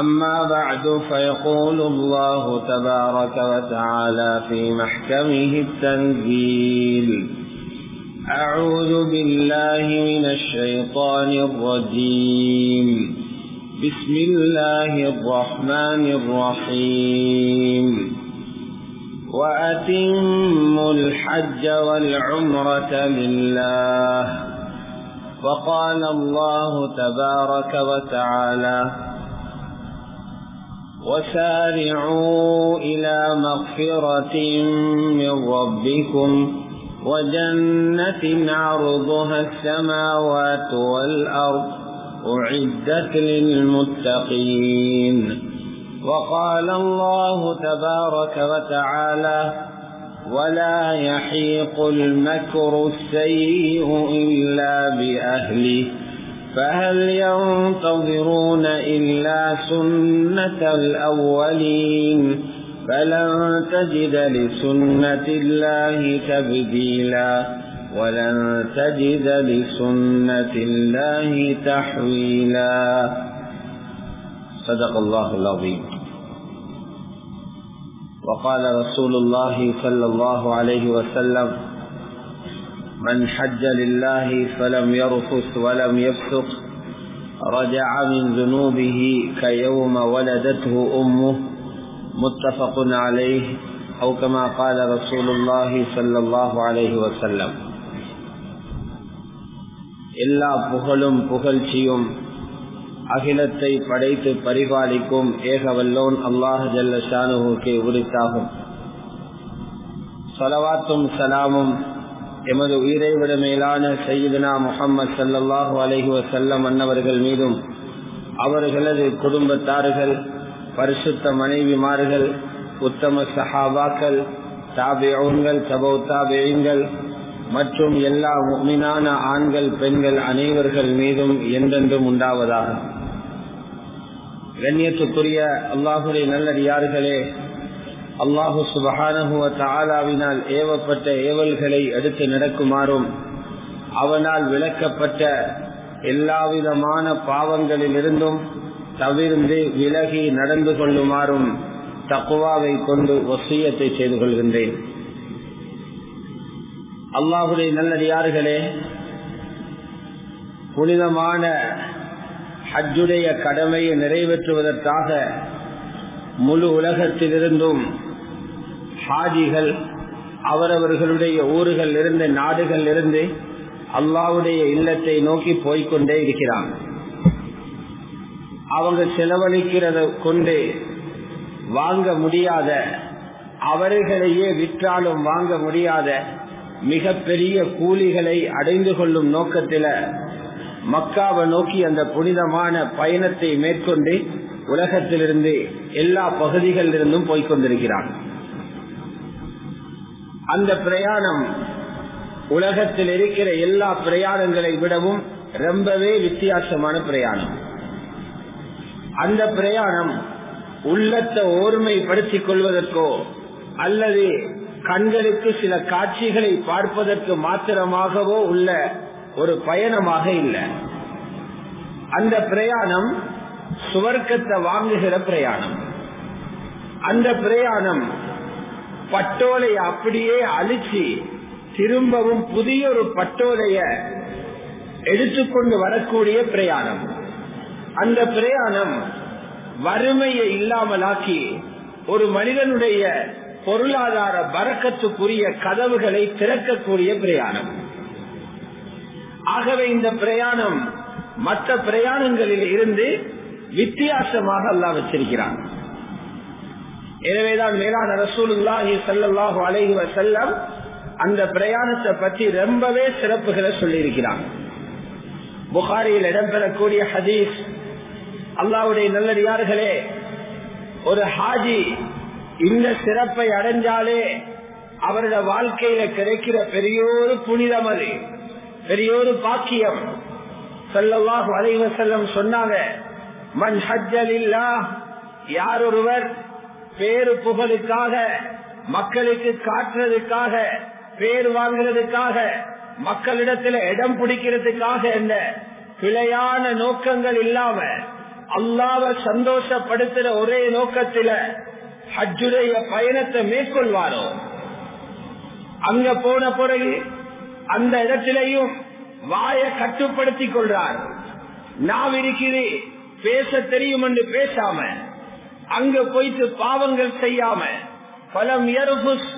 أما بعد فيقول الله تبارك وتعالى في محكمه التنزيل أعوذ بالله من الشيطان الرجيم بسم الله الرحمن الرحيم وأتموا الحج والعمرة لله وقال الله تبارك وتعالى وسارعوا إلى مغفرة من ربكم وجنة عرضها السماوات والأرض أعدت للمتقين. وقال الله تبارك وتعالى ولا يحيق المكر السيء إلا بأهله. فهل ينتظرون إلا سنة الأولين؟ فلن تجد لسنة الله تبديلا ولن تجد لسنة الله تحويلا. صدق الله العظيم. وقال رسول الله صلى الله عليه وسلم من حج لله فلم يرفث ولم يفسق رجع من ذنوبه كيوم ولدته أمه متفق عليه أو كما قال رسول الله صلى الله عليه وسلم எல்லா புகழும் புகழ்ச்சியும் அகிலத்தை படைத்து பரிபாலிக்கும் ஏகவல்லோன் அல்லாஹ் ஜல்ல ஷானுகே உரித்தாகும் சலவாத்தும் சலாமும் எமது உயிரை விட மேலான சையீதனா முகமது சல்லாஹூ அலஹி வசல்லம் அன்னவர்கள் மீதும் அவர்களது குடும்பத்தார்கள் பரிசுத்த மனைவிமார்கள் உத்தம சஹாபாக்கள் தாபியங்கள் சபௌ தாபியங்கள் மற்றும் எல்லா மீனான ஆண்கள் பெண்கள் அனைவர்கள் மீதும் என்றென்றும் உண்டாவதாக. கண்ணியத்துக்குரிய அல்லாஹுடைய நல்லடியார்களே அல்லாஹு சுபஹானஹுவ தாலாவினால் ஏவப்பட்ட ஏவல்களை எடுத்து நடக்குமாறும் அவனால் விளக்கப்பட்ட எல்லாவிதமான பாவங்களிலிருந்தும் தவிர்ந்து விலகி நடந்து கொள்ளுமாறும் தக்குவாவை கொண்டு ஒசியத்தை செய்து கொள்கின்றேன். அல்லாஹுடைய நல்லடியார்களே புனிதமான ஹஜ்ஜுடைய கடமையை நிறைவேற்றுவதற்காக முழு உலகத்திலிருந்தும் ஹாஜிகள் அவரவர்களுடைய ஊர்கள் இருந்து நாடுகள் இருந்து அல்லாவுடைய இல்லத்தை நோக்கி போய்கொண்டே இருக்கிறான். அவங்க செலவழிக்கிறத கொண்டு வாங்க முடியாத அவர்களையே விற்றாலும் வாங்க முடியாத மிக பெரிய கூலிகளை அடைந்து கொள்ளும் நோக்கத்தில மக்காவை நோக்கி அந்த புனிதமான பயணத்தை மேற்கொண்டு உலகத்திலிருந்து எல்லா பகுதிகளிலிருந்தும் போய்கொண்டிருக்கிறான் அந்த பிரயாணம் உலகத்தில் இருக்கிற எல்லா பிரயாணங்களை விடவும் ரொம்பவே வித்தியாசமான பிரயாணம். அந்த பிரயாணம் உள்ளத்தை ஓர்மைப்படுத்திக் கொள்வதற்கோ அல்லது கண்களுக்கு சில காட்சிகளை பார்ப்பதற்கு மாத்திரமாகவோ உள்ள ஒரு பயணமாக இல்லை. அந்த பிரயாணம் சுவர்க்கத்தை வாங்குகிற பிரயாணம். அந்த பிரயாணம் பட்டோலைய அப்படியே அழிச்சு திரும்பவும் புதிய ஒரு பட்டோலைய எடுத்துக்கொண்டு வரக்கூடிய பிரயாணம். அந்த பிரயாணம் வறுமையை இல்லாமலாக்கி ஒரு மனிதனுடைய பொருளாதார பறக்கத்துக்குரிய கதவுகளை திறக்கக்கூடிய பிரயாணம். ஆகவே இந்த பிரயாணம் மற்ற பிரயாணங்களில் இருந்து வித்தியாசமாக அல்லா வச்சிருக்கிறான். எனவேதான் மேலான ரசூலுல்லாஹி சல்லாஹு அலைஹி வசல்லம் அந்த பிரயாணத்தை பற்றி ரொம்பவே சிறப்புகளை சொல்லியிருக்கிறான். புகாரியில் இடம்பெறக்கூடிய ஹதீஸ் அல்லாவுடைய நல்லடியார்களே ஒரு ஹாஜி இந்த சிறப்பை அடைஞ்சாலே அவரோட வாழ்க்கையில கிடைக்கிற பெரியோரு புனிதம் அது பெரியோரு பாக்கியம். சொல்லவாக அலைவ செல்லம் சொன்னாங்க மண் ஹஜ்ஜல் இல்லா யார் ஒருவர் பேரு புகழுக்காக மக்களுக்கு காட்டுறதுக்காக பேர் வாங்குறதுக்காக மக்களிடத்துல இடம் பிடிக்கிறதுக்காக என்ன? பிழையான நோக்கங்கள் இல்லாம அல்லாவ சந்தோஷப்படுத்துற ஒரே நோக்கத்தில ஹஜ்ஜுடைய பயணத்தை மேற்கொள்வாரோ? அங்க போன பிறகு அந்த இடத்திலையும் வாய கட்டுப்படுத்திக் கொள்றார். நாவிருக்கிறே பேச தெரியும் என்று பேசாம அங்க போயிட்டு பாவங்கள் செய்யாம பலம் எருபுஸ்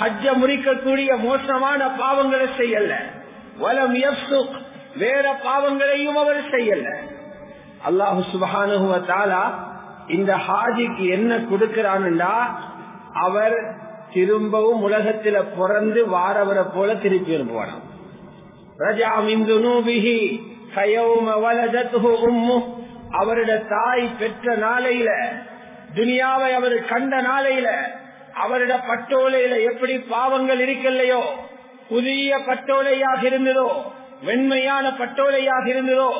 ஹஜ்ஜ முறிக்கக்கூடிய மோசமான பாவங்களை செய்யல. வலம் எப்சுக் வேற பாவங்களையும் அவர் செய்யல. அல்லாஹு சுபானுவத்தாலா இந்த ஹாஜிக்கு என்ன கொடுக்கிறான்டா? அவர் திரும்பவும் உலகத்தில பிறந்து வாரவரை போல திருப்பி இருப்பானாம் அவருடைய தாய் பெற்ற நாளையில துனியாவை அவர் கண்ட நாளையில அவரிட பட்டோலையில எப்படி பாவங்கள் இருக்கலையோ புதிய பட்டோலையாக இருந்ததோ வெண்மையான பட்டோலையாக இருந்ததோ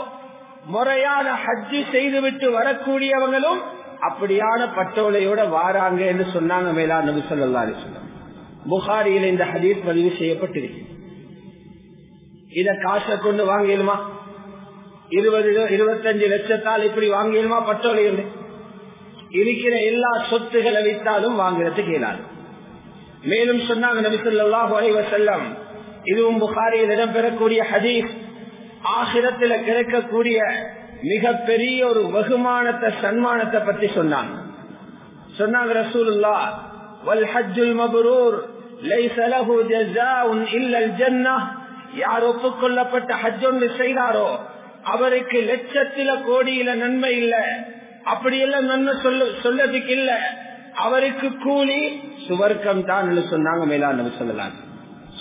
முறையான ஹஜ்ஜு செய்துவிட்டு வரக்கூடியவங்களும் அப்படியான பட்டோலையோட வாராங்க என்று சொன்னாங்க மேலா நபி சொல்லா அலிஸ்லாம் புகாரியில் இந்த ஹதீஸ் பதிவு செய்யப்பட்டிருக்கு இத காசை கொண்டு வாங்கிடுமா? இருபது இருபத்தஞ்சு லட்சத்தால் இப்படி வாங்கிடுமா பட்டோலை இருக்கிற எல்லா சொத்துகளை வித்தாலும் வாங்குறதுக்கு இயலாது. மேலும் சொன்னாங்க நபி சொல்லாஹு அலைவ செல்லம் இதுவும் புகாரியில் இடம்பெறக்கூடிய ஹதீஸ் ஆசிரத்தில் கிடைக்கக்கூடிய மிக பெரிய ஒரு வெகுமானத்தை சன்மானத்தை பத்தி சொன்னாங்க. சொன்னாங்க ரசூலுல்லா வல் ஹஜ்ஜுல் மபரூர் லைஸ லஹு ஜஸாஉன் இல்லல் அல் ஜன்னஹ். யார் ஒப்புக்கொள்ளப்பட்ட ஹஜ் ஒன்று செய்தாரோ அவருக்கு லட்சத்தில கோடியில நன்மை இல்லை. அப்படியெல்லாம் நன்மை சொல்ல சொல்லதுக்கு இல்ல அவருக்கு கூலி சுவர்க்கம் தான் சொன்னாங்க மேலாண்மை சொல்லலாம்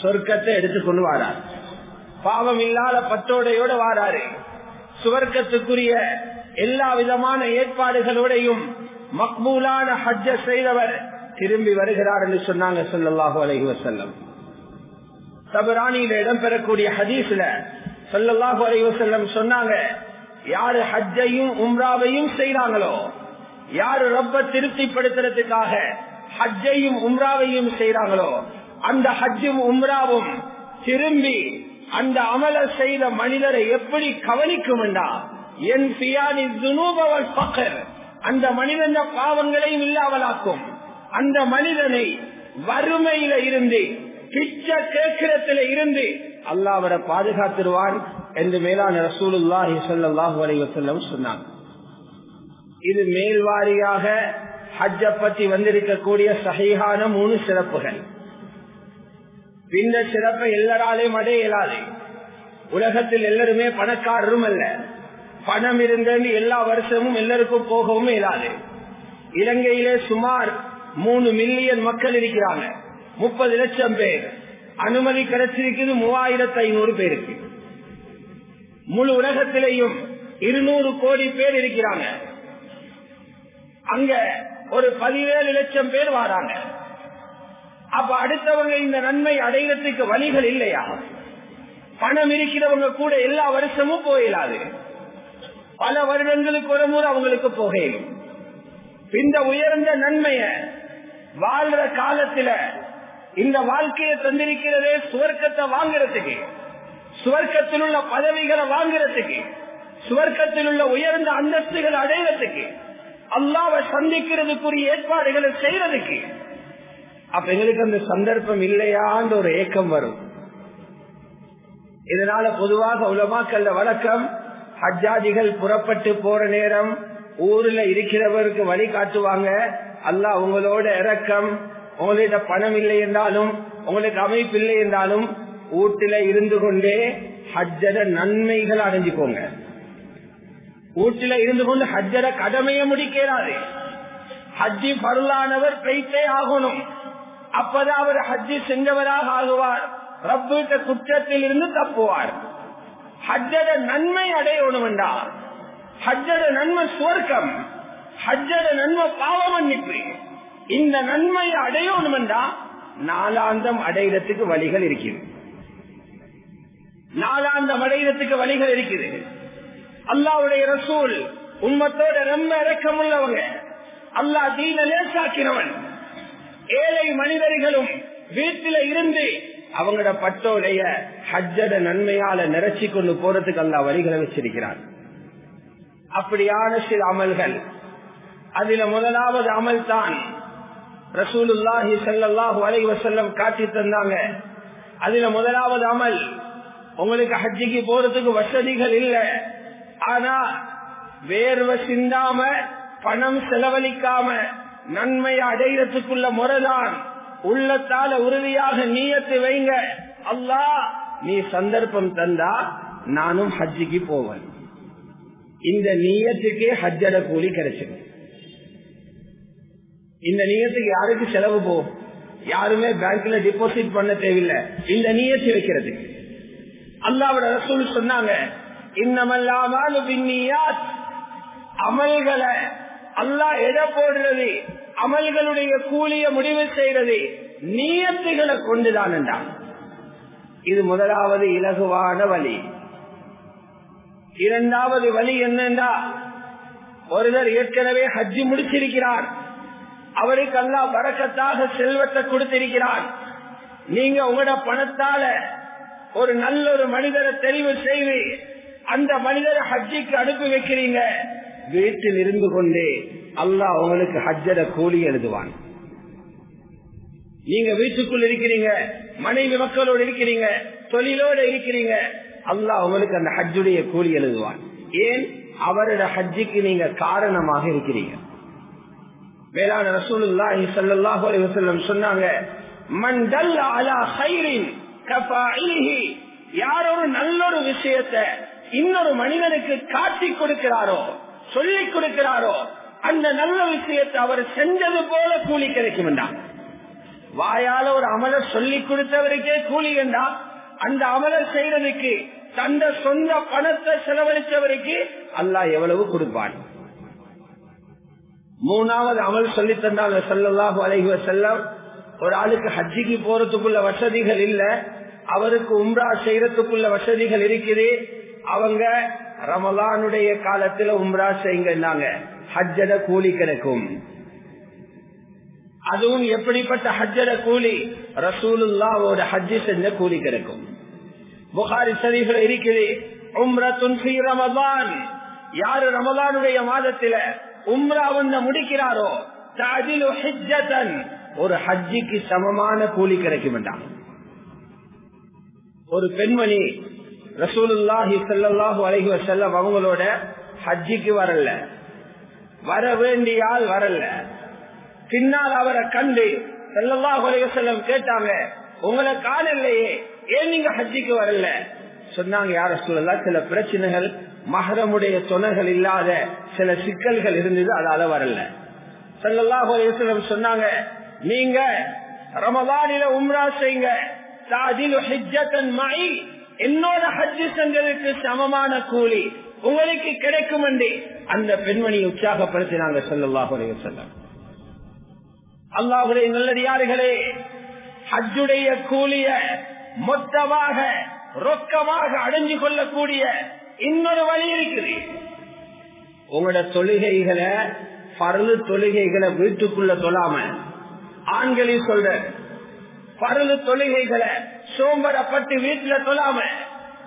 சொர்க்கத்தை எடுத்துக்கொண்டு வாரார். பாவம் இல்லாத பத்தோடையோட வாராரு. சுவர்க்கத்துக்குரிய எல்லா விதமான ஏற்பாடுகளோடையும் மக்பூலான ஹஜ்ஜ செய்தவர் திரும்பி வருகிறார் என்று சொன்னாங்க சொல்லல்லாஹு அலஹி வசல்லம் தபராணியில இடம்பெறக்கூடிய ஹதீஸ்ல சொல்லல்லாஹு அலஹி வசல்லம் சொன்னாங்க யாரு ஹஜ்ஜையும் உம்ராவையும் செய்யறாங்களோ யாரு ரப்ப திருப்திப்படுத்துறதுக்காக ஹஜ்ஜையும் உம்ராவையும் செய்யறாங்களோ அந்த ஹஜ்ஜும் உம்ராவும் திரும்பி அந்த அமல செய்த மனிதரை எப்படி கவனிக்கும் என் பியானி துனூபவல் பக்கர் அந்த மனிதன் பாவங்களையும் இல்லாமலாக்கும். அந்த மனிதனை வறுமையில இருந்து பிச்ச கேட்கிறதுல இருந்து அல்லாவரை பாதுகாத்துருவான். என்று மேலான ரசூலுல்லாஹி சல்லாஹு அலைவசல்லம் சொன்னாங்க. இது மேல்வாரியாக ஹஜ்ஜ பற்றி வந்திருக்கக்கூடிய சகைகான மூணு சிறப்புகள். இந்த சிறப்பை எல்லாராலையும் அடைய இயலாது. உலகத்தில் எல்லாருமே பணக்காரரும் அல்ல. பணம் இருந்தது எல்லா வருஷமும் எல்லாருக்கும் போகவும் இயலாது. இலங்கையிலே சுமார் மூணு மில்லியன் மக்கள் இருக்கிறாங்க. முப்பது லட்சம் பேர். அனுமதி கிடைச்சிருக்குது மூவாயிரத்தி ஐநூறு பேருக்கு. முழு உலகத்திலேயும் இருநூறு கோடி பேர் இருக்கிறாங்க. அங்க ஒரு பதினேழு லட்சம் பேர் வராங்க. அப்ப அடுத்தவங்க இந்த நன்மை அடைகிறதுக்கு வழிகள் இல்லையா? பணம் இருக்கிறவங்க கூட எல்லா வருஷமும் போயிடாது பல வருடங்களுக்கு ஒரு முறை அவங்களுக்கு போகையிலும் இந்த உயர்ந்த நன்மைய வாழ்ற காலத்துல இந்த வாழ்க்கையை தந்திருக்கிறதே சுவர்க்கத்தை வாங்குறதுக்கு. சுவர்க்கத்தில் உள்ள பதவிகளை வாங்குறதுக்கு சுவர்க்கத்தில் உள்ள உயர்ந்த அந்தஸ்துகளை அடைவதற்கு அல்லாவை சந்திக்கிறதுக்குரிய ஏற்பாடுகளை செய்யறதுக்கு அப்ப எங்களுக்கு அந்த சந்தர்ப்பம் இல்லையான்ற ஒரு ஏக்கம் வரும். இதனால பொதுவாக உலமாக்கல்ல வழக்கம் ஹஜ்ஜாதிகள் புறப்பட்டு போற நேரம் ஊர்ல இருக்கிறவருக்கு வழி காட்டுவாங்க. அல்லாஹ் உங்களோட இறக்கம் உங்களிட பணம் இல்லை என்றாலும் உங்களுக்கு அமைப்பு இல்லை என்றாலும் வீட்டில இருந்து கொண்டே ஹஜ்ஜர நன்மைகள் அடைஞ்சுக்கோங்க. வீட்டுல இருந்து கொண்டு ஹஜ்ஜர கடமையை முடிக்கிறாரு ஹஜ்ஜி பருளானவர் பெய்தே ஆகணும். அப்பதான் அவர் ஹஜ்ஜி செஞ்சவராக ஆகுவார். ரப்பிட்ட குற்றத்தில் இருந்து தப்புவார். ஹஜ்ஜர நன்மை அடையணும் என்றார் ஹஜ்ஜர நன்மை சுவர்க்கம். ஹஜ்ஜர நன்மை பாவ மன்னிப்பு இந்த நன்மை அடையணும் என்றா நாலாந்தம் அடையிறதுக்கு வழிகள் இருக்குது நாலாந்தம் அடையிறதுக்கு வழிகள் இருக்குது. அல்லாவுடைய ரசூல் உண்மத்தோட ரொம்ப இறக்கம் உள்ளவங்க அல்லா தீன லேசாக்கினவன். ஏழை மனிதர்களும் வீட்டில இருந்து அவங்களோட பட்டோடைய ஹஜ்ஜட நன்மையால நிறைச்சி கொண்டு போறதுக்கு அல்லா வழிகளை வச்சிருக்கிறார் அப்படியான சில அமல்கள். அதுல முதலாவது அமல் தான் ரசூலுல்லாஹி சல்லாஹு அலை வசல்லம் காட்டி தந்தாங்க. அதுல முதலாவது அமல் உங்களுக்கு ஹஜ்ஜிக்கு போறதுக்கு வசதிகள் இல்ல. ஆனா வேர்வை சிந்தாம பணம் செலவழிக்காம நன்மையை அடைகிறதுக்குள்ள முறைதான். உள்ளத்தால உறுதியாக நீயத்து வைங்க. அல்லா நீ சந்தர்ப்பம் தந்தா நானும் ஹஜ்ஜிக்கு போவேன். இந்த நீயத்துக்கே ஹஜ்ஜட கூலி கிடைச்சிடும் இந்த நீயத்துக்கு யாருக்கு செலவு போகும்? யாருமே பேங்க்ல டிபாசிட் பண்ண தேவையில்லை. இந்த நீயத்து வைக்கிறதுக்கு. அல்லாவோட ரசூல் சொன்னாங்க இன்னமல்லாமல் அமல்களை அல்லாஹ் எடை போடுறது அமல்களுடைய கூலிய முடிவு செய்யறது நீயத்துகளை கொண்டுதான் என்றான் இது முதலாவது இலகுவான வழி. இரண்டாவது வழி என்னென்றா ஒருவர் ஏற்கனவே ஹஜ்ஜி முடிச்சிருக்கிறார். அவருக்கு அல்லா வரக்கத்தாக செல்வத்தை கொடுத்திருக்கிறார். நீங்க உங்களோட பணத்தால ஒரு நல்ல ஒரு மனிதரை தெரிவு செய்து அந்த மனிதரை ஹஜ்ஜிக்கு அனுப்பி வைக்கிறீங்க. வீட்டில் இருந்து கொண்டே அல்லாஹ் உங்களுக்கு ஹஜ்ஜர கூலி எழுதுவான். நீங்க வீட்டுக்குள் இருக்கிறீங்க மனைவி மக்களோடு இருக்கிறீங்க தொழிலோடு இருக்கிறீங்க அல்லாஹ் உங்களுக்கு அந்த ஹஜ்ஜுடைய கூலி எழுதுவான். ஏன்? அவரோட ஹஜ்ஜிக்கு நீங்க காரணமாக இருக்கிறீங்க. வேளாண் ரசூலுல்லாஹி ஸல்லல்லாஹு அலைஹி வஸல்லம் சொன்னாங்க மண்டல் அலா ஹைரின் யார் ஒரு நல்ல ஒரு விஷயத்தை இன்னொரு மனிதனுக்கு காட்டி கொடுக்கிறாரோ சொல்லிக் கொடுக்கிறாரோ அந்த நல்ல விஷயத்தை அவர் செஞ்சது போல கூலி கிடைக்கும் வாயால ஒரு அமல சொல்லி கொடுத்தவருக்கே கூலி என்றா? அந்த அமல செய்யறதுக்கு தந்த சொந்த பணத்தை செலவழித்தவருக்கு அல்லாஹ் எவ்வளவு கொடுப்பான்? மூணாவது அமல் சொல்லி தந்தாங்க செல்லல்லாஹு அலைஹி செல்லம் ஒரு ஆளுக்கு ஹஜ்ஜிக்கு போறதுக்குள்ள வசதிகள் இல்ல. அவருக்கு உம்ரா செய்யறதுக்குள்ள வசதிகள் இருக்குது. அவங்க ரமலானுடைய காலத்துல உம்ரா செய்யுங்க ஹஜ்ஜட கூலி கிடைக்கும். அதுவும் எப்படிப்பட்ட ஹஜ்ஜட கூலி? ரசூலுல்லாவோட ஹஜ்ஜி செஞ்ச கூலி கிடைக்கும். புகாரி சரிகள் இருக்குது உம்ரத்துன் ரமதான் யாரு ரமலானுடைய மாதத்துல உம்ரா வந்து முடிக்கிறாரோ ஒரு ஹஜ்ஜிக்கு சமமான கூலி கிடைக்கும் என்றான் ஒரு பெண்மணி ரசூலுல்லாஹி சல்லாஹூ அலஹி செல்லம் அவங்களோட ஹஜ்ஜிக்கு வரல. வர வேண்டிய ஆள் வரல. பின்னால் அவரை கண்டு செல்லல்லாஹு அலஹி செல்லம் கேட்டாங்க உங்களை காணலையே ஏன் நீங்க ஹஜ்ஜிக்கு வரல? சொன்னாங்க யார சொல்லலாம் சில பிரச்சனைகள் மகரமுடைய துணைகள் இல்லாத சில சிக்கல்கள் இருந்தது அதால வரல. செல்லல்லாஹு அலஹி வசல்லம் சொன்னாங்க நீங்க ரமதானில உம்ரா செய்யுங்க என்னோட ஹஜ்ஜு செஞ்சதுக்கு சமமான கூலி உங்களுக்கு கிடைக்கும் என்று அந்த பெண்மணி உற்சாகப்படுத்தினாங்க சொல்லல்லாஹுடைய சொல்லம் அல்லாஹுடைய நல்லடியார்களே ஹஜ்ஜுடைய கூலிய மொத்தமாக ரொக்கமாக அடைஞ்சு கொள்ளக்கூடிய இன்னொரு வழி இருக்குது. உங்களோட தொழுகைகளை பரலு தொழுகைகளை வீட்டுக்குள்ள தொழாம ஆண்களையும் சொல்ற பரலு தொழுகைகளை சோம்பரப்பட்டு வீட்டுல தொழாம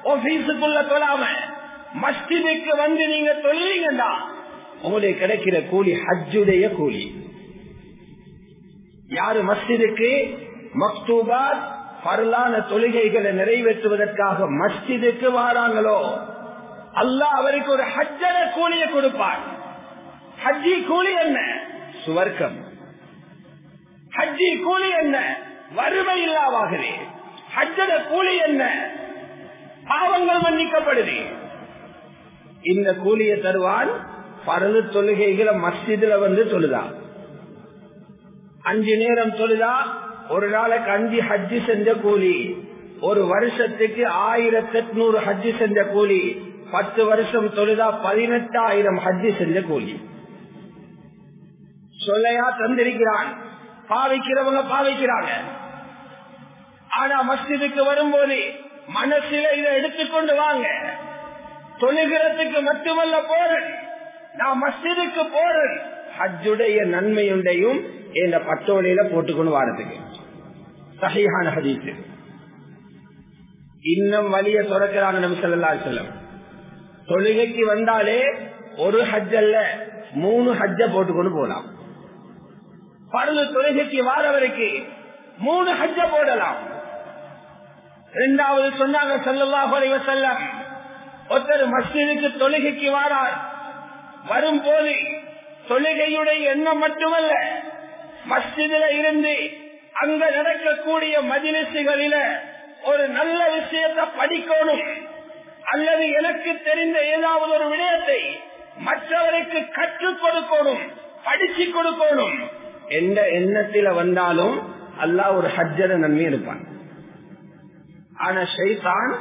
ஆபீஸுக்குள்ள தொழாம மஸ்திதிக்கு வந்து நீங்க தொழுவீங்கடா. உங்களுக்கு கிடைக்கிற கூலி ஹஜ்ஜுடைய கூலி. யாரு மஸ்ஜிதுக்கு மக்தூபாத் பரலான தொழுகைகளை நிறைவேற்றுவதற்காக மஸ்ஜிதுக்கு வாராங்களோ அல்லாஹ் அவருக்கு ஒரு ஹஜ்ஜர கூலியை கொடுப்பார். ஹஜ்ஜி கூலி என்ன? சுவர்க்கம். ஹஜ்ஜி கூலி என்ன? வறுமை இல்லாவாகுது ஹஜ்ஜத கூலி என்ன? பாவங்கள் மன்னிக்கப்படுது. இந்த கூலிய தருவான் பரது தொழுகைகளை மஸ்ஜிதுல வந்து தொழுதா. அஞ்சு நேரம் தொழுதா ஒரு நாளைக்கு அஞ்சு ஹஜ்ஜி செஞ்ச கூலி. ஒரு வருஷத்துக்கு ஆயிரத்தி எட்நூறு ஹஜ்ஜி செஞ்ச கூலி. பத்து வருஷம் தொழுதா பதினெட்டாயிரம் ஹஜ்ஜி செஞ்ச கூலி. சொல்லையா தந்திருக்கிறான். பாவிக்கிறவங்க பாவிக்கிறாங்க. ஆனா மஸ்ஜிதுக்கு வரும்போது மனசில இதை எடுத்துக்கொண்டு வாங்க. தொழுகிறதுக்கு மட்டுமல்ல போறேன். நான் மஸ்ஜிதுக்கு போறேன். ஹஜ்ஜுடைய நன்மையுண்டையும் இந்த பட்டோலையில போட்டுக்கொண்டு வாரத்துக்கு. சஹீஹான ஹதீஸ். இன்னும் வழிய துறக்கிறாங்க நம்ம செல்லலாம் செல்லம் தொழுகைக்கு வந்தாலே ஒரு ஹஜ் அல்ல மூணு ஹஜ்ஜ போட்டுக்கொண்டு போலாம். பருது தொழுகைக்கு வாரவருக்கு மூணு ஹஜ்ஜ போடலாம். இரண்டாவது சொன்னாங்க சல்லல்லாஹு செல்ல ஒருத்தர் மஸ்ஜிதுக்கு தொழுகைக்கு வாரார். வரும்போது தொழுகையுடைய எண்ணம் மட்டுமல்ல மஸ்ஜிதில இருந்து அங்க நடக்கக்கூடிய மதிலிசுகளில ஒரு நல்ல விஷயத்தை படிக்கணும். அல்லது எனக்கு தெரிந்த ஏதாவது ஒரு விடயத்தை மற்றவருக்கு கற்றுக் கொடுக்கணும் படிச்சு கொடுக்கணும். எந்த எண்ணத்தில வந்தாலும் அல்லா ஒரு ஹஜ்ஜர நன்மை இருப்பான். ஆனா ஷைதான்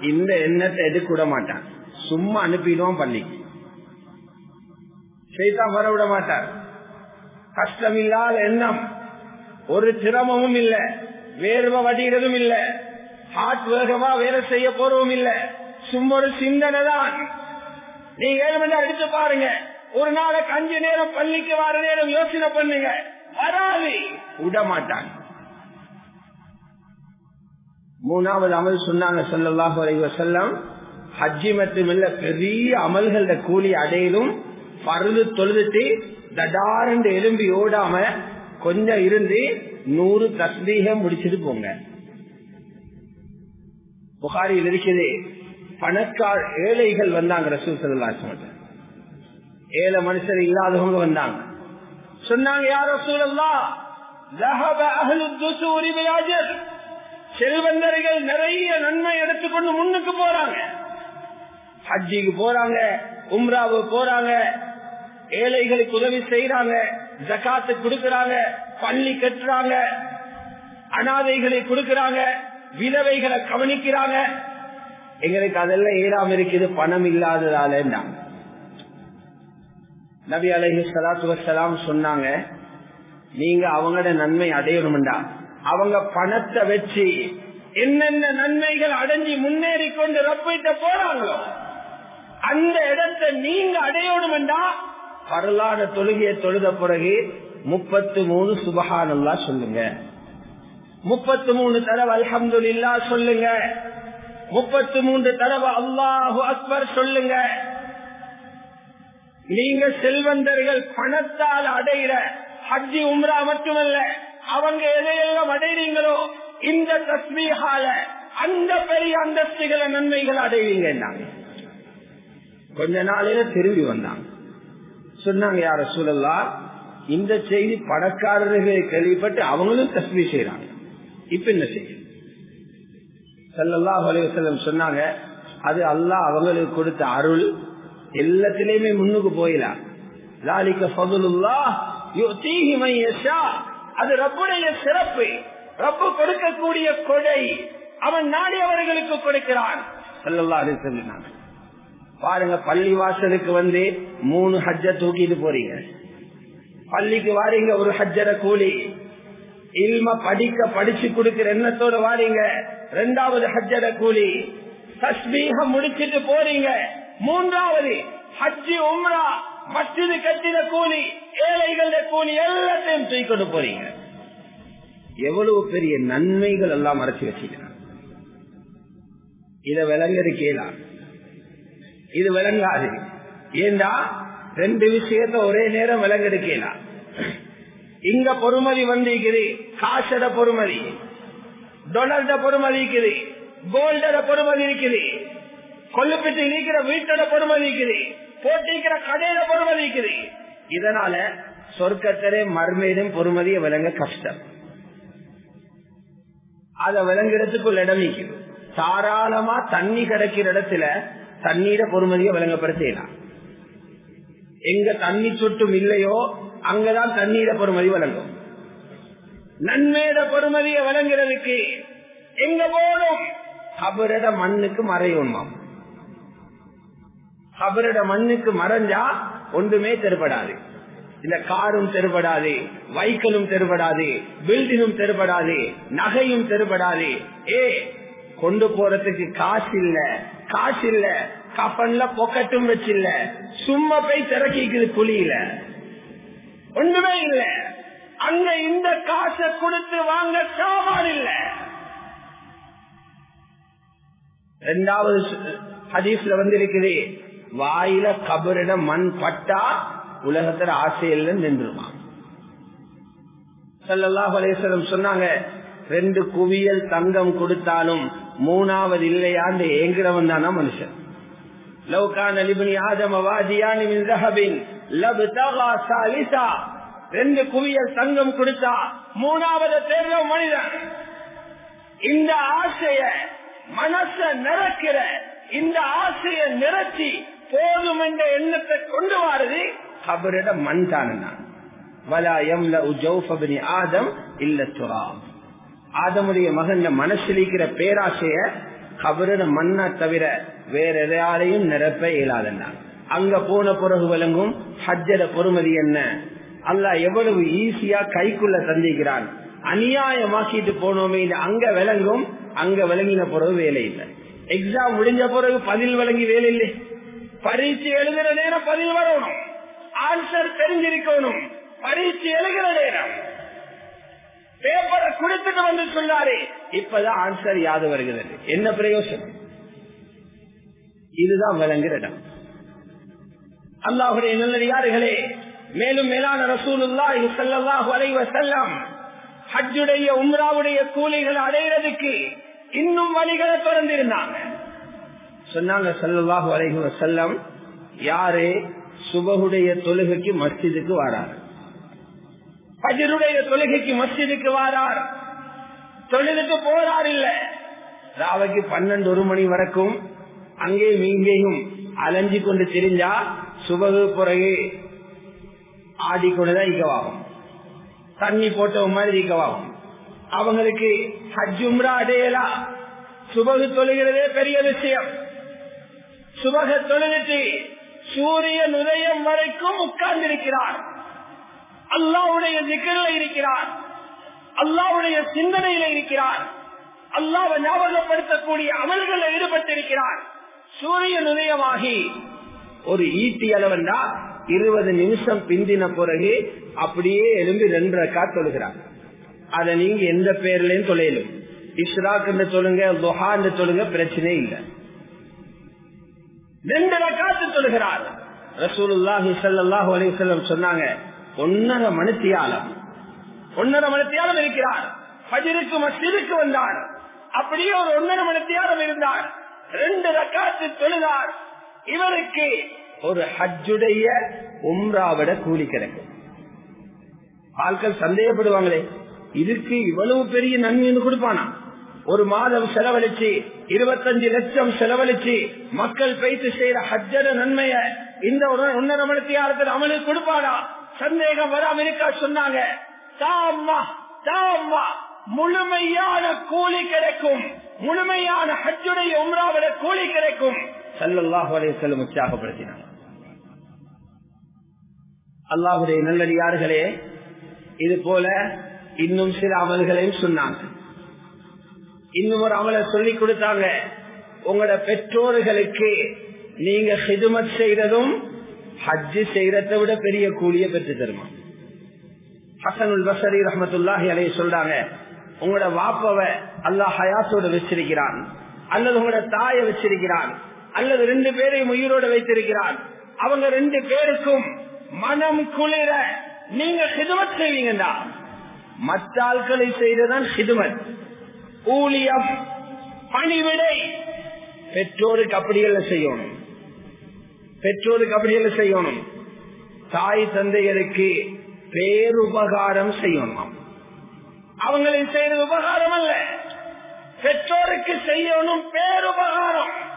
இந்த எண்ணத்தை எதுக்கூட மாட்டான் சும்மா அனுப்பிடுவான் பள்ளிக்கு. ஷைதான் வர விட மாட்டார். கஷ்டம் இல்லாத எண்ணம். ஒரு சிரமமும் இல்ல. வேர்வை வடிகிறதும் இல்ல. ஹார்ட் வேகமா வேலை செய்ய போறவும் இல்ல. சும்மா ஒரு சிந்தனை தான் நீங்க ஏழு மணி அடிச்சு பாருங்க. ஒரு நாளைக்கு அஞ்சு நேரம் பள்ளிக்கு வர நேரம் யோசனை பண்ணுங்க. வராது. விட மாட்டாங்க மூணாவது அமல் சொன்னாங்க சொல்லலாம் செல்லம் ஹஜ்ஜி மட்டுமில்ல பெரிய அமல்கள கூலி அடையிலும் பருது தொழுதுட்டு தடாரண்டு எலும்பி ஓடாம கொஞ்சம் இருந்து நூறு தஸ்தீகம் முடிச்சிட்டு போங்க. புகாரில் இருக்குது. பணக்கார் ஏழைகள் வந்தாங்க ரசூல் சல்லாசம் ஏழை மனுஷர் இல்லாதவங்க வந்தாங்க. சொன்னாங்க யாரோ சூழல்லா செல்வந்தர்கள் நிறைய நன்மை எடுத்துக்கொண்டு முன்னுக்கு போறாங்க. ஹஜ்ஜிக்கு போறாங்க உம்ராவு போறாங்க ஏழைகளுக்கு உதவி செய்யறாங்க ஜக்காத்து கொடுக்கறாங்க பள்ளி கட்டுறாங்க அனாதைகளை கொடுக்கறாங்க விதவைகளை கவனிக்கிறாங்க. எங்களுக்கு அதெல்லாம் ஏறாம இருக்குது பணம் இல்லாததால நபி அலஹி சலாத்து வசலாம் சொன்னாங்க நீங்க அவங்களோட நன்மை அடையணும்டா. அவங்க பணத்தை வச்சு என்னென்ன நன்மைகள் அடைஞ்சி முன்னேறி கொண்டு ரப்பிட்ட போறாங்களோ அந்த இடத்தை நீங்க அடையணும்டா. வரலாறு தொழுகையை தொழுத பிறகு முப்பத்து மூணு சுபகானல்லா சொல்லுங்க. முப்பத்து மூணு தடவை அல்ஹம்துல்லா சொல்லுங்க. முப்பத்து மூன்று தடவை அல்லாஹு அக்பர் சொல்லுங்க. நீங்க செல்வந்தர்கள் பணத்தால் அடைகிற ஹஜ்ஜி உம்ரா மட்டுமல்ல அவங்க எதையெல்லாம் அடைறீங்களோ இந்த தஸ்மீகால அந்த பெரிய அந்தஸ்துகளை நன்மைகள் அடைவீங்க கொஞ்ச நாளையில திரும்பி வந்தாங்க. சொன்னாங்க யார சூழல்லா இந்த செய்தி பணக்காரர்களை கேள்விப்பட்டு அவங்களும் தஸ்மி செய்யறாங்க இப்ப என்ன செய்ய செல்லல்லா அலைவசல்லம் சொன்னாங்க அது அல்லாஹ் அவங்களுக்கு கொடுத்த அருள் எல்லாத்திலயுமே முன்னுக்கு போயிடலாம் லாலிக்க பதுலுல்லா அது ரப்புடைய சிறப்பு. ரப்பு கொடுக்கக்கூடிய கொடை. அவன் நாடியவர்களுக்கு கொடுக்கிறான். பாருங்க பள்ளி வாசலுக்கு வந்து மூணு ஹஜ்ஜ தூக்கிட்டு போறீங்க. பள்ளிக்கு வாரீங்க ஒரு ஹஜ்ஜர கூலி. இல்ம படிக்க படிச்சு கொடுக்கிற எண்ணத்தோட வாரீங்க. ரெண்டாவது ஹஜ்ஜர கூலி. தஸ்மீக முடிச்சிட்டு போறீங்க. மூன்றாவது ஹஜ்ஜி உம்ரா மஸ்ஜிது கட்டின கூலி ஏழைகள கூலி எல்லாத்தையும் தூக்கிட்டு போறீங்க. எவ்வளவு பெரிய நன்மைகள் எல்லாம் மறைச்சு வச்சுக்கிறாங்க இத விளங்குறது கேளா. இது விளங்காது. ஏண்டா? ரெண்டு விஷயத்த ஒரே நேரம் விளங்கெடுக்கலாம் இங்க பொறுமதி வந்திருக்குது காசட பொறுமதி. டொலர்ட பொறுமதி இருக்குது கோல்டட பொறுமதி இருக்குது. கொல்லுப்பிட்டு நீக்கிற வீட்டோட பொறுமை நீக்குது. போட்டிருக்கிற கடையில பொறுமை நீக்குது. இதனால சொர்க்கத்திலே மர்மேடும் பொறுமதியை விளங்க கஷ்டம். அதை விளங்குறதுக்குள்ள இடம் நிற்குது தாராளமா தண்ணி கிடைக்கிற இடத்துல தண்ணீர பொறுமதியை விளங்கப்படுத்தலாம் எங்க தண்ணி சுட்டும் இல்லையோ அங்கதான் தண்ணீர பொறுமதி வழங்கும் நன்மையிட பொறுமதியை வழங்குறதுக்கு எங்க போனோம் அவரிட மண்ணுக்கு மறையணுமாம். கபரிட மண்ணுக்கு மறைஞ்சா ஒன்றுமே தெருபடாது. இந்த காரும் தெருபடாது வைக்கலும் தெருபடாது பில்டிங்கும் தெருபடாது நகையும் தெருபடாது. ஏ கொண்டு போறதுக்கு காசு இல்ல காசு இல்ல கப்பன்ல பொக்கட்டும் வச்சில்ல சும்மா போய் திறக்கிக்குது குழியில. ஒண்ணுமே இல்ல. அங்க இந்த காசை கொடுத்து வாங்க சாமான் இல்ல. ரெண்டாவது ஹதீஸ்ல வந்து இருக்குது வாயில கபரிட மண் பட்டா உலகத்துல ஆசையில் நின்றுமா? சல்லாஹ் அலேஸ்வரம் சொன்னாங்க ரெண்டு குவியல் தங்கம் கொடுத்தாலும் மூணாவது இல்லையாண்டு ஏங்குறவன் தானா மனுஷன். லவ்கான லிபனி ஆதம வாதியானி மின் ரஹபின் லப் தகா சாலிசா. ரெண்டு குவியல் தங்கம் கொடுத்தா மூணாவது தேர்ந்த மனிதன். இந்த ஆசைய மனச நிறக்கிற இந்த ஆசைய நிறச்சி போதும் என்ற எண்ணத்தை கொண்டு வாரது கபரிட மண் தானா வலா எம்ல ஆதம் இல்ல துராம் ஆதமுடைய மகன் மனசிலிக்கிற பேராசைய கபரிட மண்ணா தவிர வேற எதையாலையும் நிரப்ப இயலாதன்னா அங்க போன பிறகு விளங்கும் ஹஜ்ஜர பொறுமதி என்ன? அல்ல எவ்வளவு ஈஸியா கைக்குள்ள தந்திக்கிறான் அநியாயமாக்கிட்டு போனோமே அங்க விளங்கும் அங்க விளங்கின பிறகு வேலை இல்லை. எக்ஸாம் முடிஞ்ச பிறகு பதில் விளங்கி வேலை இல்லை. பரீட்சை எழுதுற நேரம் பதிவு வரணும். ஆன்சர் தெரிஞ்சிருக்கணும். பரீட்சை எழுகிற நேரம். பேப்பரை கொடுத்துட்டு வந்து சொன்னாரு. இப்பதான் ஆன்சர் யாது வருகிறது. என்ன பிரயோசனம்? இதுதான் விளங்குற இடம். அல்லாஹுடைய நல்லடியார்களே மேலும் மேலான ரசூலுல்லாஹி ஸல்லல்லாஹு அலைஹி வஸல்லம் ஹஜ்ஜுடைய உம்ராவுடைய கூலிகள் அடைகிறதுக்கு இன்னும் வழிகளை திறந்திருந்தாங்க. சொன்னாங்க ஸல்லல்லாஹு அலைஹி வஸல்லம் யாரு? சுபகுடைய தொழுகைக்கு மஸ்ஜிதுக்கு வாரார். பஜருடைய தொழுகைக்கு மஸ்ஜிதுக்கு வாரார். தொழிலுக்கு போறார் இல்ல. ராவைக்கு பன்னெண்டு ஒரு மணி வரைக்கும் அங்கேயும் இங்கேயும் அலைஞ்சு கொண்டு திரிஞ்சா சுபகு பிறகு ஆடிக்கொண்டுதான் இக்கவாகும். தண்ணி போட்ட மாதிரி இக்கவாகும். அவங்களுக்கு ஹஜ்ஜும்ரா அடையலா சுபகு தொழுகிறதே பெரிய விஷயம். சுபக தொழுகிட்டு சூரியன் உதயம் வரைக்கும் உட்கார்ந்திருக்கிறார். அல்லாவுடைய திகழ்ல இருக்கிறார். அல்லாவுடைய சிந்தனையில இருக்கிறார். அல்லாவை ஞாபகப்படுத்தக்கூடிய அமல்களில் ஈடுபட்டிருக்கிறார். சூரியன் உதயமாகி ஒரு ஈட்டி அளவண்டா இருபது நிமிஷம் பிந்தின பிறகு அப்படியே எழும்பி ரெண்டு ரக்கா தொழுகிறார். அதை நீங்க எந்த பேர்லயும் தொலையிலும் இஸ்ராக் சொல்லுங்க துஹா சொல்லுங்க பிரச்சனை இல்லை. ரெண்டு ரக்காத்து தொழுகிறார். ரசூலுல்லாஹி ஸல்லல்லாஹு அலைஹி வஸல்லம் சொன்னாங்க ஒன்னரை மணித்தியாலம் ஒன்னரை மணித்தியாலம் இருக்கிறார். பஜருக்கு மஸ்ஜிதுக்கு வந்தார். அப்படியே ஒரு ஒன்னரை மணித்தியாலம் இருந்தார். ரெண்டு ரக்காத்து தொழுதார். இவருக்கு ஒரு ஹஜ்ஜுடைய உம்ராவிட கூலி கிடைக்கும். ஆட்கள் சந்தேகப்படுவாங்களே இதுக்கு இவ்வளவு பெரிய நன்மைன்னு கொடுப்பானா? ஒரு மாதம் செலவழிச்சு இருபத்தஞ்சு லட்சம் செலவழிச்சு மக்கள் பயிற்சி செய்யற ஹஜ்ஜர நன்மைய இந்த ஒரு ஒன்னரை மணித்தியாரத்தில் அமலுக்கு கொடுப்பாரா சந்தேகம் வராம இருக்கா சொன்னாங்க. முழுமையான கூலி கிடைக்கும். முழுமையான ஹஜ்ஜுடைய உம்ராவிட கூலி கிடைக்கும். சல்லாஹு அலைய செல்லும் உற்சாகப்படுத்தினார். அல்லாஹுடைய நல்லடியார்களே இது போல இன்னும் சில அமல்களையும் சொன்னாங்க. இன்னும் ஒரு சொல்லி கொடுத்தாங்க. உங்களோட பெற்றோர்களுக்கு நீங்க ஹிதுமத் செய்யறதும் ஹஜ்ஜு செய்யறத விட பெரிய கூலிய பெற்று தருமா? ஹசனுல் பசரி ரஹமத்துல்லாஹி அலைய சொல்றாங்க உங்களோட வாப்பவ அல்லாஹ் ஹயாத்தோட வச்சிருக்கிறான் அல்லது உங்களோட தாயை வச்சிருக்கிறான் அல்லது ரெண்டு பேரையும் உயிரோட வைத்திருக்கிறான். அவங்க ரெண்டு பேருக்கும் மனம் குளிர நீங்க ஹிதுமத் செய்வீங்கடா. மற்ற ஆட்களை செய்ததான் ஹிதுமத். ஊழியம் பணிவிடை. பெற்றோருக்கு அப்படியெல்லாம் செய்யணும். பெற்றோருக்கு அப்படியெல்லாம் செய்யணும். தாய் தந்தையருக்கு பேருபகாரம் செய்யணும். அவங்களை செய்யறது உபகாரம் அல்ல. பெற்றோருக்கு செய்யணும் பேருபகாரம்.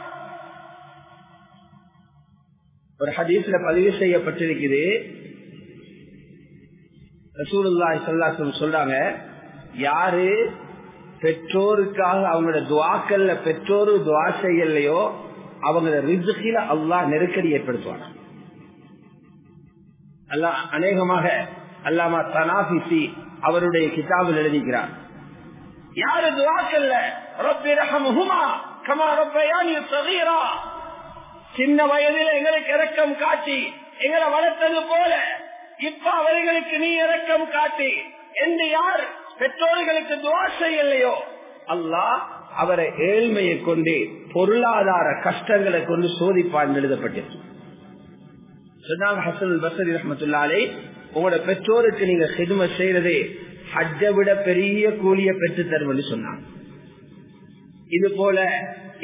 ஒரு ஹதீஸ்ல பதிவு செய்யப்பட்டிருக்குது. ரசூலுல்லாஹி சொல்றாங்க யாரு பெற்றோருக்காக அவங்களோட துவாக்கல்ல பெற்றோரு துவா செய்யலையோ அவங்க ரிஜுகில அல்லாஹ் நெருக்கடி ஏற்படுத்துவாங்க அல்லாஹ் அநேகமாக அல்லாமா தனாபிசி அவருடைய கிதாபில் எழுதிக்கிறார். யாரு துவாக்கல்ல சின்ன வயதில் எங்களுக்கு இறக்கம் காட்டி எங்களை வளர்த்தது போல இப்ப அவர்களுக்கு நீ இறக்கம் காட்டி என்று யார் பெற்றோர்களுக்கு துவா செய்யலையோ? அல்லாஹ் அவரை ஏழ்மையை கொண்டு பொருளாதார கஷ்டங்களை கொண்டு சோதிப்பான் எழுதப்பட்டிருக்கு. சொன்னாங்க ஹசன் பசரி ரஹமத்துல்லாலே உங்களோட பெற்றோருக்கு நீங்க செதுமை செய்யறதே ஹஜ்ஜை விட பெரிய கூலிய பெற்று தருவது சொன்னாங்க. இது போல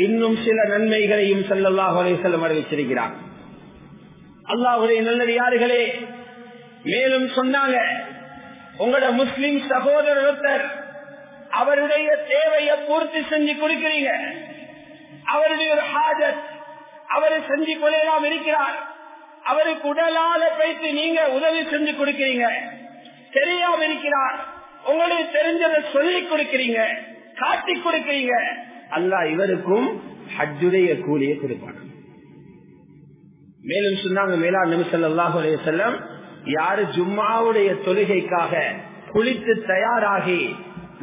இன்னும் சில நன்மைகளையும் செல்லல்லாஹ் செல்லம் அறிவிச்சிருக்கிறார் அல்லாஹுடைய யாருகளே? மேலும் சொன்னாங்க உங்களோட முஸ்லிம் சகோதரர் ஒருத்தர் அவருடைய தேவையை பூர்த்தி செஞ்சு கொடுக்கிறீங்க. அவருடைய ஒரு ஹாஜர் அவரை செஞ்சு கொள்ளலாம் இருக்கிறார். அவருக்கு உடலால பயிற்சி நீங்க உதவி செஞ்சு கொடுக்கிறீங்க. தெரியாம இருக்கிறார். உங்களுக்கு தெரிஞ்சதை சொல்லி கொடுக்கிறீங்க. காட்டி கொடுக்கிறீங்க. அல்லா இவருக்கும் ஹஜ்ஜுடைய கூலியை கொடுப்பாங்க மேலும் சொன்னாங்க மேலா நிமிஷல்லாஹு செல்லம் யாரு ஜும்மாவுடைய தொழுகைக்காக குளித்து தயாராகி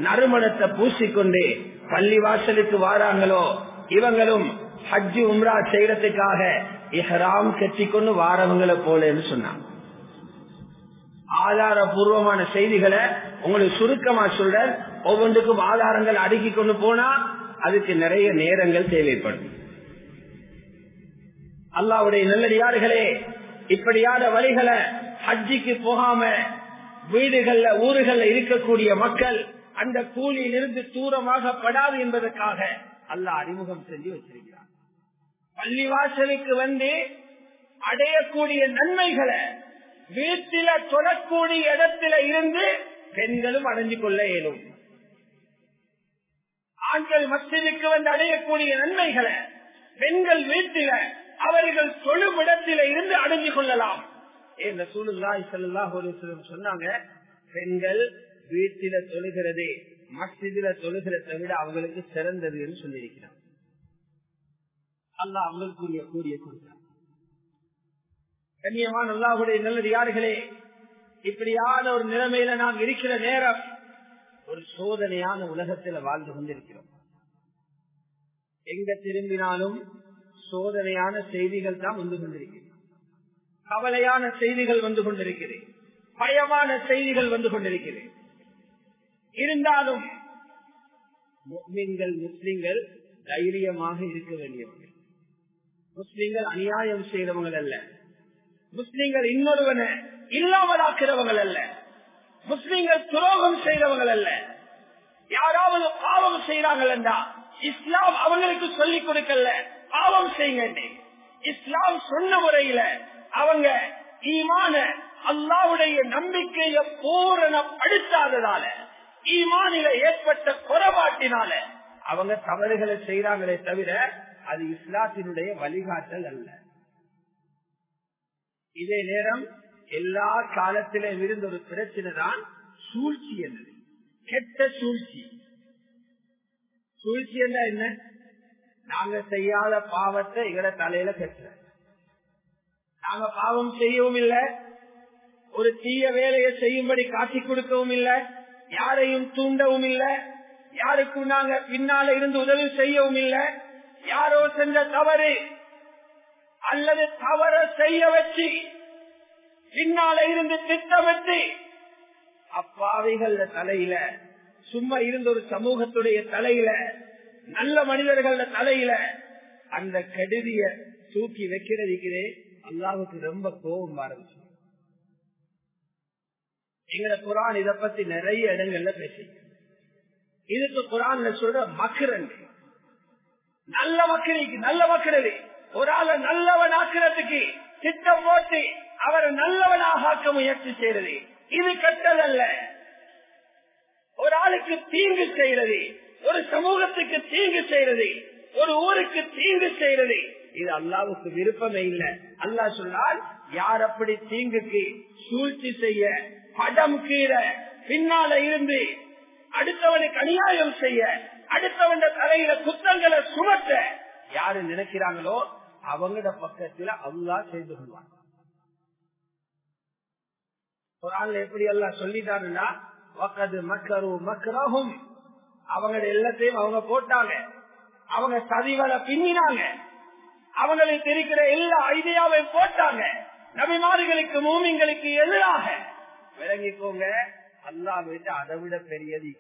நறுமணத்தை பூசிக்கொண்டு பள்ளி வாசலுக்கு வாராங்களோ இவங்களும் ஹஜ்ஜு உம்ரா செய்யறதுக்காக இஹராம் கட்டிக்கொண்டு வாரவங்களை போலன்னு சொன்னாங்க. ஆதாரபூர்வமான செய்திகளை உங்களுக்கு சுருக்கமா சொல்ற ஒவ்வொன்றுக்கும் ஆதாரங்கள் அடுக்கி கொண்டு போனா அதுக்கு நிறைய நேரங்கள் தேவைப்படும். அல்லாவுடைய நல்லடியார்களே இப்படியான வழிகளை ஹஜ்ஜிக்கு போகாம வீடுகள்ல ஊர்கள்ல இருக்கக்கூடிய மக்கள் அந்த கூலியில் இருந்து தூரமாக படாது என்பதற்காக அல்லாஹ் அறிமுகம் செஞ்சு வச்சிருக்கிறார் பள்ளிவாசலுக்கு வந்து அடையக்கூடிய நன்மைகளை வீட்டில தொடக்கூடிய இடத்துல இருந்து பெண்களும் அடைஞ்சு கொள்ள இயலும். ஆண்கள் மசிதுக்கு வந்து அடையக்கூடிய நன்மைகளை பெண்கள் வீட்டில அவர்கள் தொழுமிடத்தில இருந்து அடைஞ்சு கொள்ளலாம். இந்த சூழ்நிலை சொன்னாங்க பெண்கள் வீட்டில தொழுகிறதே மசிதில தொழுகிறத விட அவங்களுக்கு சிறந்தது என்று சொல்லியிருக்கிறார். அல்லாஹ் அவங்களுக்குரிய கூடிய கொடுத்தார் கண்ணியமான அல்லாஹுடைய நல்லது யார்களே இப்படியான ஒரு நிலைமையில நாம் இருக்கிற நேரம் ஒரு சோதனையான உலகத்துல வாழ்ந்து கொண்டிருக்கிறோம். எங்க திரும்பினாலும் சோதனையான செய்திகள் தான் வந்து கொண்டிருக்கிறது. கவலையான செய்திகள் வந்து கொண்டிருக்கிறது பயமான செய்திகள் வந்து கொண்டிருக்கிறது இருந்தாலும் முஸ்லிம்கள் முஸ்லிம்கள் தைரியமாக இருக்க வேண்டியவர்கள். முஸ்லிம்கள் அநியாயம் செய்தவங்கள் அல்ல. முஸ்லிம்கள் இன்னொருவனை இல்லாமலாக்கிறவங்கள் அல்ல. முஸ்லிம்கள் துரோகம் செய்தவங்கள் அல்ல. யாராவது பாவம் செய்யறாங்கள் என்றா இஸ்லாம் அவங்களுக்கு சொல்லிக் கொடுக்கல. பாவம் செய்யுங்க இஸ்லாம் சொன்ன முறையில அவங்க ஈமான அல்லாவுடைய நம்பிக்கையை பூரணப்படுத்தாததால ஈமானில ஏற்பட்ட குறைபாட்டினால அவங்க தவறுகளை செய்யறாங்களே தவிர அது இஸ்லாத்தினுடைய வழிகாட்டல் அல்ல. இதே நேரம் எல்லா காலத்திலும் இருந்த ஒரு பிரச்சனை தான் சூழ்ச்சி என்னது? கெட்ட சூழ்ச்சி. சூழ்ச்சி என்ன என்ன? நாங்க செய்யாத பாவத்தை எங்கட தலையில கெட்ட நாங்க பாவம் செய்யவும் இல்லை. ஒரு தீய வேலையை செய்யும்படி காட்டி கொடுக்கவும் இல்லை. யாரையும் தூண்டவும் இல்லை. யாருக்கும் நாங்க பின்னால இருந்து உதவி செய்யவும் இல்லை. யாரோ செஞ்ச தவறு அல்லது தவற செய்ய வச்சு பின்னால இருந்து திட்டமிட்டு அப்பாவைகள் தலையில சும்மா இருந்த ஒரு சமூகத்துடைய தலையில நல்ல மனிதர்கள தலையில அந்த கெடுதிய தூக்கி வைக்கிறதுக்கு அல்லாவுக்கு ரொம்ப கோபம் ஆரம்பிச்சு. எங்கட குரான் இத பத்தி நிறைய இடங்கள்ல பேசி இதுக்கு குரான்ல சொல்ற மக்கள் நல்ல மக்களுக்கு நல்ல மக்களே ஒரு ஆளை நல்லவன் ஆக்கிறதுக்கு திட்டம் போட்டு அவரை நல்லவனாக ஆக்க முயற்சி செய்யறது. இது கெட்டதல்ல. ஒரு ஆளுக்கு தீங்கு செய்யறது ஒரு சமூகத்துக்கு தீங்கு செய்யறது ஒரு ஊருக்கு தீங்கு செய்யறது இது அல்லாவுக்கு விருப்பமே இல்லை. அல்லாஹ் சொன்னால் யார் அப்படி தீங்குக்கு சூழ்ச்சி செய்ய படம் கீழ பின்னால இருந்து அடுத்தவனுக்கு அநியாயம் செய்ய அடுத்தவன் தலையில குத்தங்களை சுமத்த யாரு நினைக்கிறாங்களோ அவங்களோட பக்கத்துல அல்லா செய்து கொள்வாங்க எப்படி எல்லாம் சொல்லிட்டாருன்னா மக்கரு மக்கராகும் அவங்க எல்லாத்தையும் அவங்க போட்டாங்க. அவங்க சதிவலை பின்னினாங்க. அவங்களுக்கு இருக்கிற எல்லா ஐடியாவை போட்டாங்க. நபிமார்களுக்கு மூமிங்களுக்கு எதிராக. விளங்கிக்கோங்க அல்லாவிட்டு அதை விட பெரியது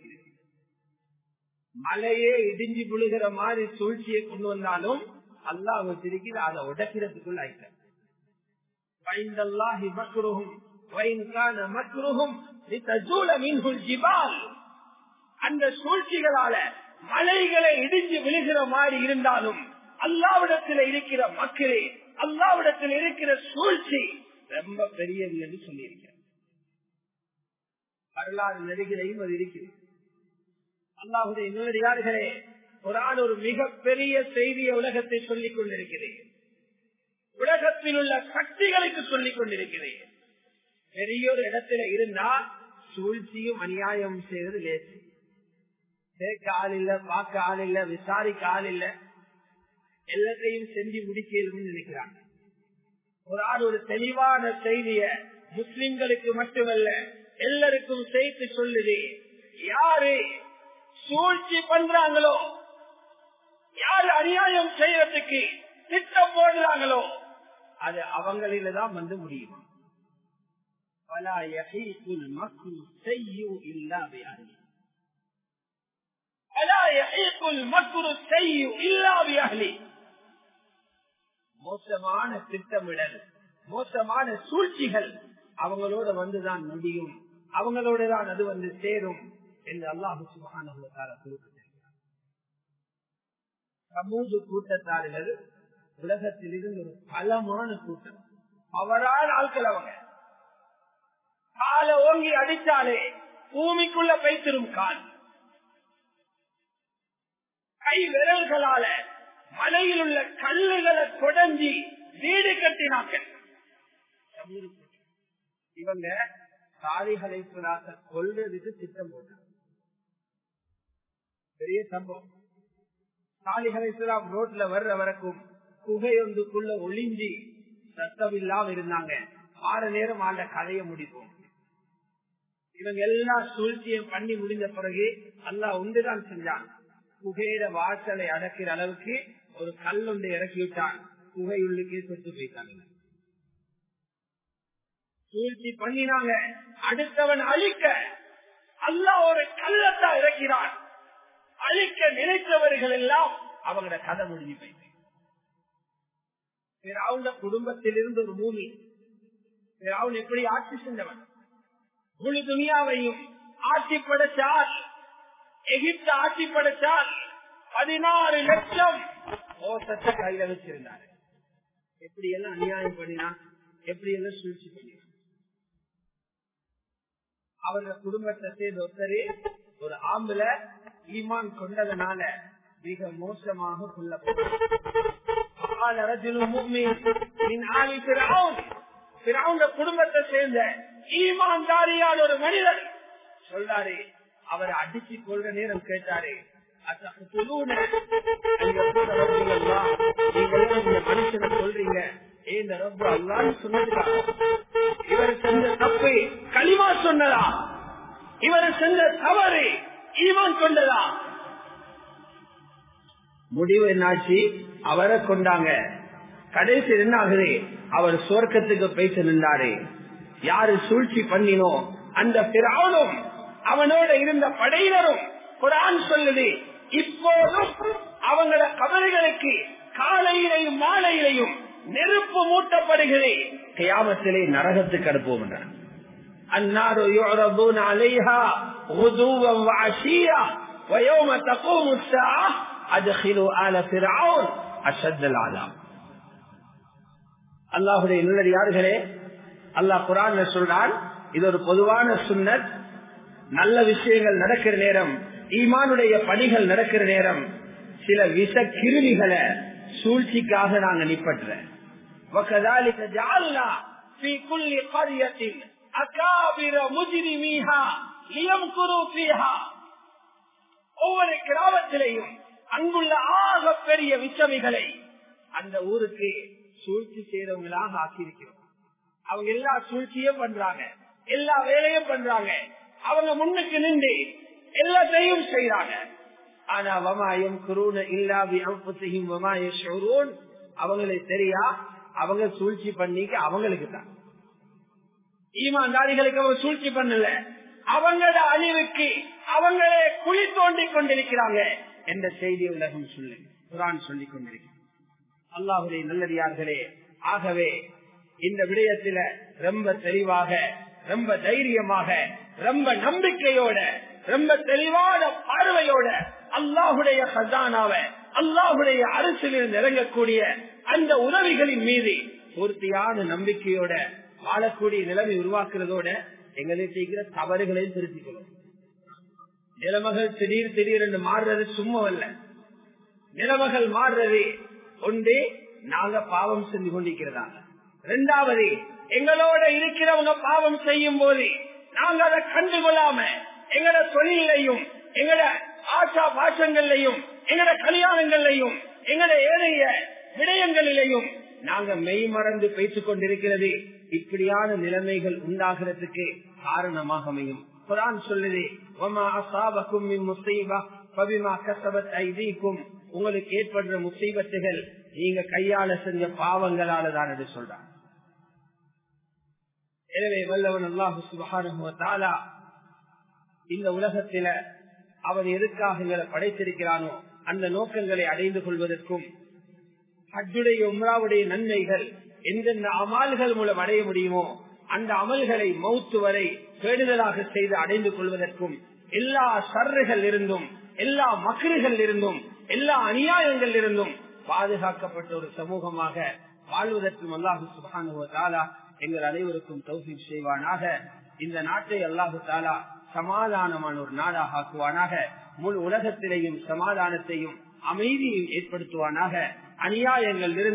மலையே இடிஞ்சு விழுகிற மாதிரி சூழ்ச்சியை கொண்டு வந்தாலும் அல்லாஹ் வச்சிருக்கிறது அதை உடைக்கிறதுக்குள்ள ஆயிட்ட அந்த சூழ்ச்சிகளால மலைகளை இடிஞ்சு விழுகிற மாதிரி இருந்தாலும் அல்லாவிடத்தில் இருக்கிற மக்களே அல்லாவிடத்தில் இருக்கிற சூழ்ச்சி ரொம்ப பெரியது என்று சொல்லியிருக்கிறார். வரலாறு நெருகிலையும் அது இருக்கிறது. அல்லாஹுடைய நேரடியார்களே குரான் ஒரு மிகப்பெரிய செய்திய உலகத்தை சொல்லிக் கொண்டிருக்கிறேன். உலகத்தில் உள்ள சக்திகளுக்கு சொல்லிக் கொண்டிருக்கிறேன். பெரிய ஒரு இடத்துல இருந்தால் சூழ்ச்சியும் அநியாயம் செய்வது லேசு கேட்க ஆள் இல்ல பார்க்க ஆள் இல்ல விசாரிக்க ஆள் இல்லை. எல்லாத்தையும் செஞ்சு முடிக்கணும்னு நினைக்கிறாங்க. ஒரு ஆள் ஒரு தெளிவான செய்திய முஸ்லிம்களுக்கு மட்டுமல்ல எல்லாருக்கும் சேர்த்து சொல்லுது யாரு சூழ்ச்சி பண்றாங்களோ யாரு அநியாயம் செய்யறதுக்கு திட்டம் போடுறாங்களோ அது அவங்களில தான் வந்து முடியும்? பல யஹீக்குல் மக்கள் செய்யும் இல்லாத பல பலா மக்கள் செய்யும் செய்யு மோசமான திட்டமிடல் மோசமான சூழ்ச்சிகள் அவங்களோட வந்துதான் முடியும். அவங்களோட தான் அது வந்து சேரும் என்று அல்லாஹு சுபகான சமூக கூட்டத்தார்கள் உலகத்தில் இருந்து ஒரு பலமான கூட்டம். அவரால் ஆட்கள் அவங்க. கால ஓங்கி அடித்தாலே பூமிக்குள்ள பைத்திரும் கால். கை விரல்களால மலையில் உள்ள கல்லுகளை கொடஞ்சி வீடு கட்டினார்கள் இவங்க சாதிகளை கொள்றதுக்கு திட்டம் போட்டாங்க. பெரிய சம்பவம். சாலிகளை ரோட்ல வர்ற வரைக்கும் குகையொன்றுக்குள்ள ஒளிஞ்சி சத்தம் இல்லாம இருந்தாங்க. ஆறு நேரம் ஆண்ட கதைய முடிப்போம். இவங்க எல்லா சூழ்ச்சியும் பண்ணி முடிந்த பிறகு அல்லா உண்டுதான் செஞ்சான். குகையில வாசலை அடக்கிற அளவுக்கு ஒரு கல் ஒன்று இறக்கி விட்டான். குகை உள்ளுக்கே செத்து போயிட்டாங்க சூழ்ச்சி பண்ணினாங்க. அடுத்தவன் அழிக்க அல்லா ஒரு கல்லத்தா இறக்கிறான். அழிக்க நினைத்தவர்கள் எல்லாம் அவங்களோட கதை முடிஞ்சு போயிட்டு அவங்க குடும்பத்திலிருந்து ஒரு பூமி. அவன் எப்படி ஆட்சி செஞ்சவன்? முழு துணியாவையும் ஆட்சி படைச்சால் எகிப்து ஆட்சி படைச்சால் பதினாறு லட்சம் மோசத்தை கையில வச்சிருந்தாரு. எப்படி எல்லாம் அநியாயம் பண்ணினா எப்படி எல்லாம் சூழ்ச்சி பண்ணினா. அவருடைய குடும்பத்தை சேர்ந்த ஒருத்தரே ஒரு ஆம்புல ஈமான் கொண்டதனால மிக மோசமாக கொல்லப்பட்டார். குடும்பத்தை சேர்ந்த ஈமான் தாரியால் ஒரு மனிதர். சொல்றாரு அவரை அடிச்சு கொள்ற நேரம் கேட்டாரு. மனுஷனை சொல்றீங்க. இந்த அல்லான்னு இவர் செஞ்ச களிமா சொன்னதா? இவர் செஞ்ச தவறு ஈமான் கொண்டதா? முடிவு என்னாச்சு? அவரை கொண்டாங்க. கடைசி என்னாகுது அவர் சுவர்க்கத்துக்கு பேச நின்றாரு. யாரு சூழ்ச்சி பண்ணினோ? அந்த பிராவனும் அவனோட இருந்த படையினரும் குரான் சொல்லுது. இப்போதும் அவங்கள கபல்களுக்கு காலையிலையும் மாலையிலையும் நெருப்பு மூட்டப்படுகிறது கியாமத்திலே நரகத்துக்கு அனுப்புவோம் என்றார் النار يعرضون عليها غدوا وعشيا ويوم تقوم الساعة أدخلوا آل فرعون أشد العذاب அல்லாஹுடைய நல்லடியார்களே அல்லாஹ் குரான் சொல்றான் இது ஒரு பொதுவான சுன்னத் நல்ல விஷயங்கள் நடக்கிற நேரம் ஈமானுடைய பணிகள் நடக்கிற நேரம் சில விஷ கிருமிகளை சூழ்ச்சிக்காக நாங்க நிப்பட்டுறேன் ஒவ்வொரு கிராமத்திலையும் அங்குள்ள ஆக பெரிய விஷமிகளை அந்த ஊருக்கு சூழ்ச்சி செய்தவங்களாக ஆக்கியிருக்கிறோம். அவங்க எல்லா சூழ்ச்சியும் பண்றாங்க. எல்லா வேலையும் பண்றாங்க. அவங்க முன்னுக்கு நின்று எல்லாத்தையும் செய்யறாங்க ஆனா வமாயம் குருன இல்லாவி அம்புத்தையும் வமாய ஷோரூன் அவங்களுக்கு தெரியா? அவங்க சூழ்ச்சி பண்ணிக்க அவங்களுக்கு தான். ஈமான்தாரிகளுக்கு அவங்க சூழ்ச்சி பண்ணல. அவங்களோட அழிவுக்கு அவங்களே குழி தோண்டி கொண்டிருக்கிறாங்க என்ற செய்தி உலகம் சொல்லு குரான் சொல்லிக் கொண்டிருக்கிறார் அல்லாஹுடைய நல்லடியார்களே ஆகவே இந்த விடயத்தில ரொம்ப தெளிவாக ரொம்ப தைரியமாக ரொம்ப நம்பிக்கையோட ரொம்ப தெளிவான பார்வையோட அல்லாஹுடைய ஹசானாவ அல்லாஹுடைய அரசிலிருந்து இறங்கக்கூடிய அந்த உதவிகளின் மீது பூர்த்தியான நம்பிக்கையோட வாழக்கூடிய நிலைமை உருவாக்குறதோட எங்களை செய்கிற தவறுகளையும் திருத்திக்கணும் நிலமகள் திடீர் திடீர் என்று மாறுறது சும்மா அல்ல நிலமகள் மாறுறது ஒன்றே நாங்க பாவம் செஞ்சு கொண்டிருக்கிறதாங்க இரண்டாவது எங்களோட இருக்கிறவங்க பாவம் செய்யும் போது நாங்க அதை கண்டுகொள்ளாம எங்கட தொழிலையும் எங்கட ஆசா பாஷங்கள்லையும் எங்கட கல்யாணங்கள்லையும் எங்கட ஏழைய விடயங்களிலையும் நாங்க மெய் மறந்து பேசிக் கொண்டிருக்கிறது. இப்படியான நிலைமைகள் உண்டாகிறதுக்கு காரணமாக அமையும். குரான் சொல்லுது உங்களுக்கு ஏற்படுற முசீபத்துகள் நீங்க கையால செஞ்ச பாவங்களால தான் என்று சொல்றாங்க. எனவே வல்லவன் அல்லாஹு சுபகான இந்த உலகத்தில அவர் எதுக்காக எங்களை படைத்திருக்கிறானோ அந்த நோக்கங்களை அடைந்து கொள்வதற்கும் ஹஜ்ஜுடைய உம்ராவுடைய நன்மைகள் எந்தெந்த அமால்கள் மூலம் அடைய முடியுமோ அந்த அமல்களை மௌத்து வரை பேடுதலாக செய்து அடைந்து கொள்வதற்கும் எல்லா சர்றுகள் இருந்தும் எல்லா மக்கள்கள் இருந்தும் எல்லா அநியாயங்கள் இருந்தும் பாதுகாக்கப்பட்ட ஒரு சமூகமாக வாழ்வதற்கும் அல்லாஹு சுபானு தாலா எங்கள் அனைவருக்கும் தௌசி செய்வானாக. இந்த நாட்டை அல்லாஹு தாலா சமாதானமான ஒரு நாடாக ஆக்குவானாக. முழு உலகத்திலேயும் சமாதானத்தையும் அமைதியையும் ஏற்படுத்துவானாக. அநியாயங்கள்